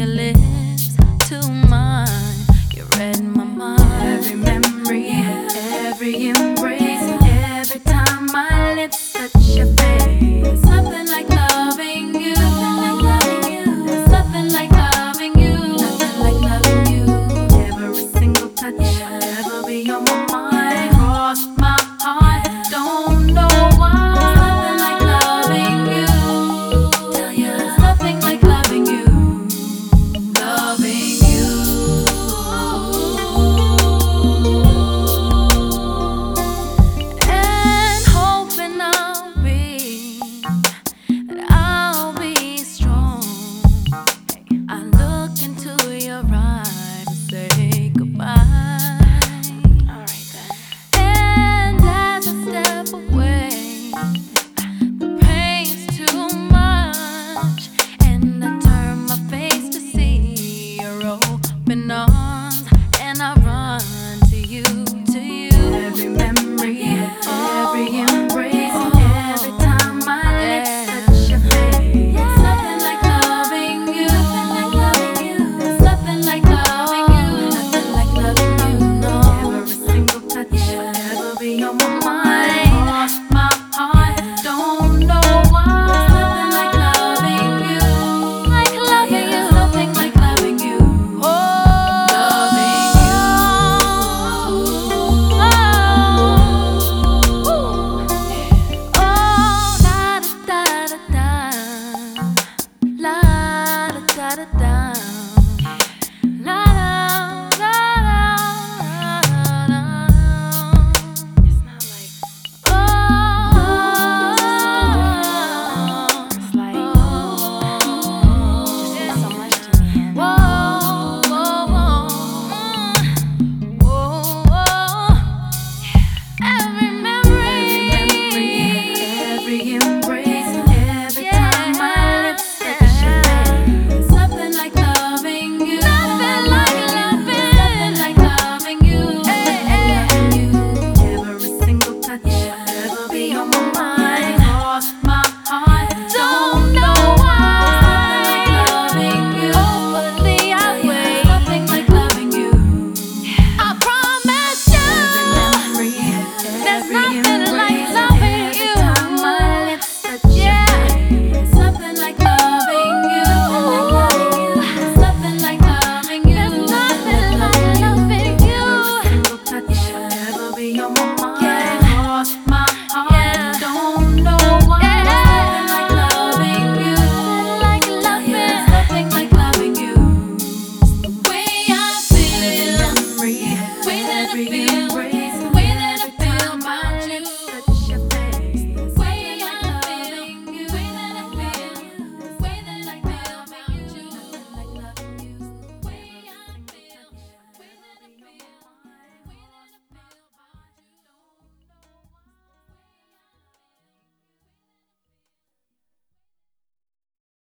A little.